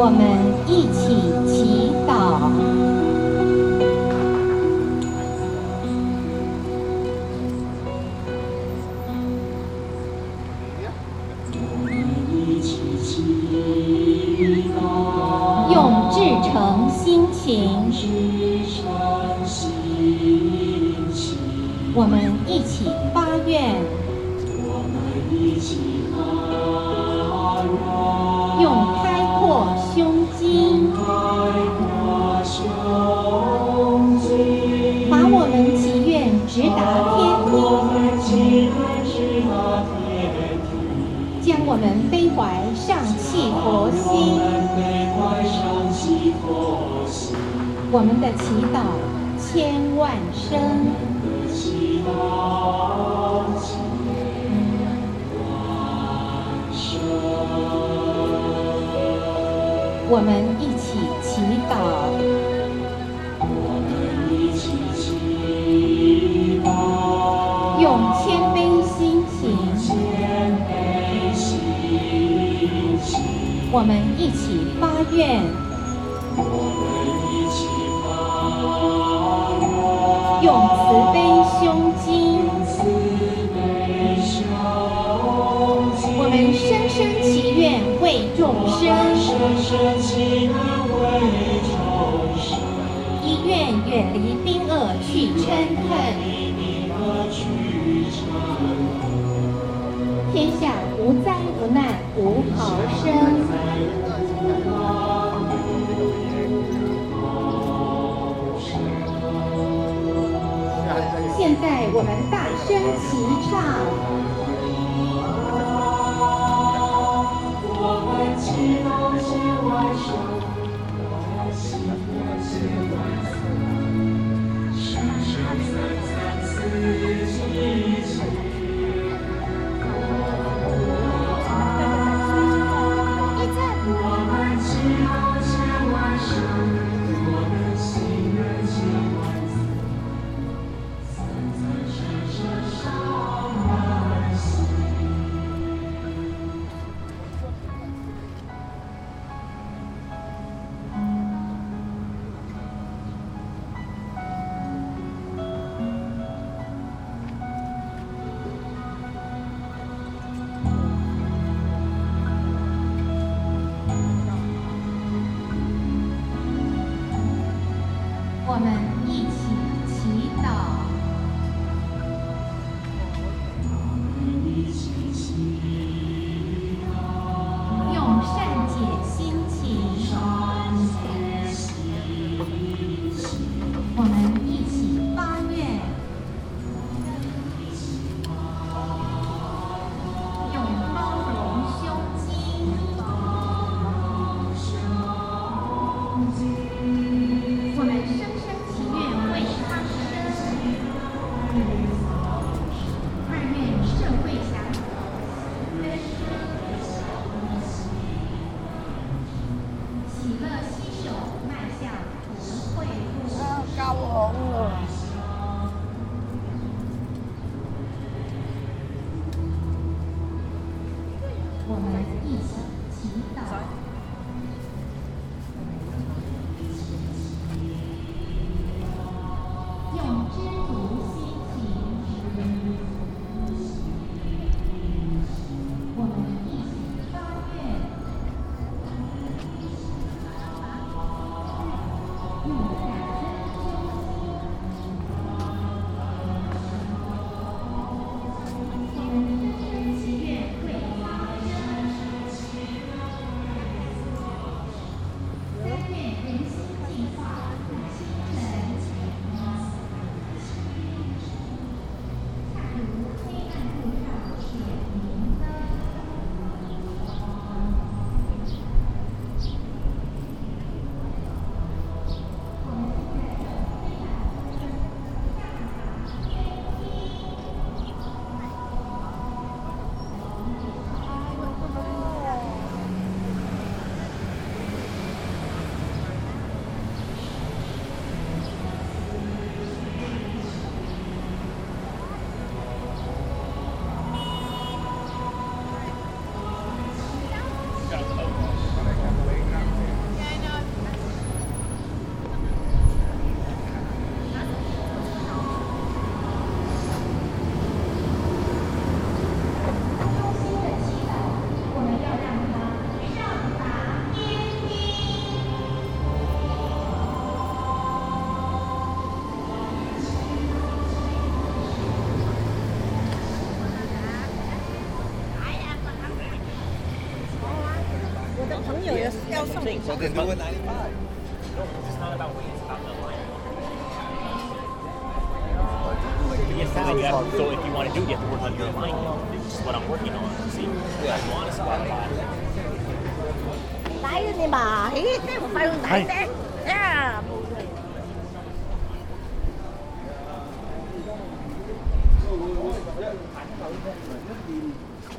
我们一起祈祷。我们一起祈祷。用至诚心情。用至诚心情。我们一起发愿。用。扩胸襟，把我们祈愿直达天庭，将我们悲怀上契佛心，我们的祈祷千万声。祈祷。我们一起祈祷，用谦卑心情，我们一起发愿。愿远离兵厄去嗔恨，天下无灾无难无横生。现在我们大声齐唱。Senhor. 我们一起祈祷。yeah. So then do 95. No, it's not about weight, it's about the line. Yes, so, so if you want to do it, you have to work on your alignment, which is what I'm working on. See, yeah. I want a squat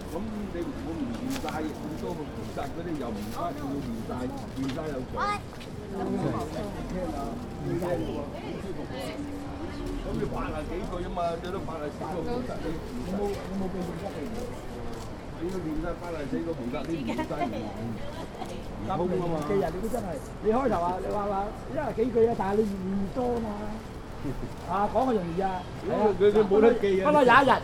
咁你我唔完晒咁多個紅集嗰啲又唔啱，我唔晒，曬，晒又做。啊，唔好舒服咁你八啊幾句啊嘛，最多八啊四個紅集你，你冇你冇記咁多嘅，你要練曬八啊四個紅集呢啲嘅。唔好啊嘛，記人你都真係，你開頭啊，你話話一啊幾句啊，但係你唔多啊嘛，啊講係容易啊，佢佢冇得記啊，不有一日。